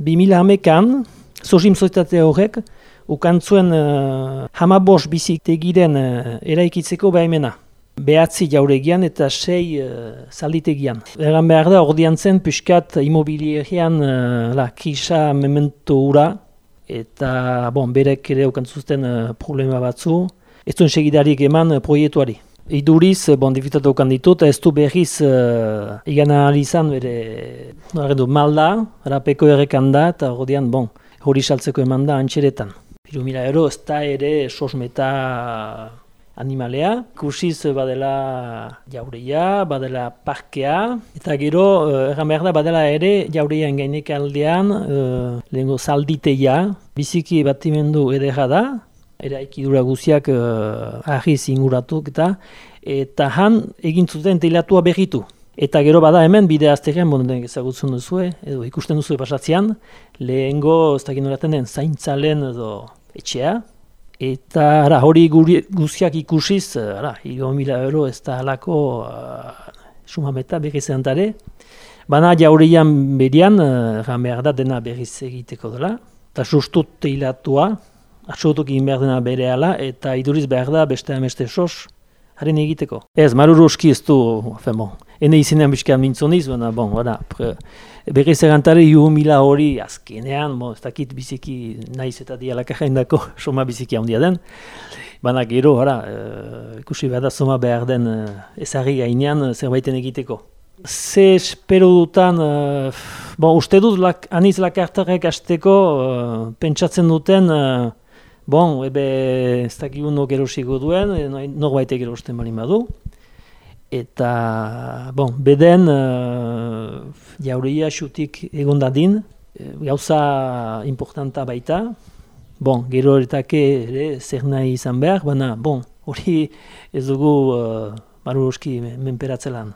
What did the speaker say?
2000 hamekan, Zozim zoitate horrek, ukantzuen uh, hamabos bizitegiren uh, eraikitzeko behimena. Behatzi jauregian eta sei uh, zalditegian. Egan behar da, ordean zen, piskat imobilierian uh, la, krisa memento ura, eta bon, berek ere ukantzuzten uh, problema batzu, ez duen segidarik eman uh, proietuari. Iduriz, bon, difitatu okan ditut, ez du berriz uh, igan analizan bere, no, malda, rapeko errekan da, eta ordean, bon, hori saltzeko eman da antxeretan. Hiru mila euro ez da ere sosmeta animalea. Kursiz badela jaureia, badela parkea, eta gero, uh, erran behar da, badela ere jaureian gainek aldean, uh, lehenko zalditeia, biziki batimendu edera da, eraikidura guziak uh, ahiz inguratuk eta, eta han egin zuten teilatua berritu. Eta gero bada hemen bide azterean, bon, ezagutzen duzu, edo ikusten duzu pasatzean, lehengo, ez dakit noraten den, zaintzalen edo etxea, eta ara, hori guri, guztiak ikusiz, ara, hilo mila euro ez da halako uh, sumameta berriz egantare, Bana jaurian berian, uh, behar da dena berriz egiteko dela, eta sustut teilatua, atxotuk egin behar dena bere ala, eta iduriz behar da beste ameste sos, haren egiteko. Ez, maruru uski ez du, femo, ene izenean bizka mintzoniz, baina, bon, bada, berriz egantare yu mila hori azkenean, bo, ez dakit biziki naiz eta dialaka jaindako soma biziki handia den, baina gero, hara, uh, ikusi behar da soma behar den uh, ezagri gainean uh, zerbaiten egiteko. Ze espero dutan, uh, bon, uste dut lak, aniz lakartarek azteko pentsatzen duten, Bon, ebe ez dakigu nok erosiko duen, nok baitek erosten bali badu. Eta, bon, beden uh, jauria xutik egon dadin, eh, gauza importanta baita. Bon, gero eretake ere zer nahi izan behar, baina, bon, hori ez dugu uh, menperatzelan.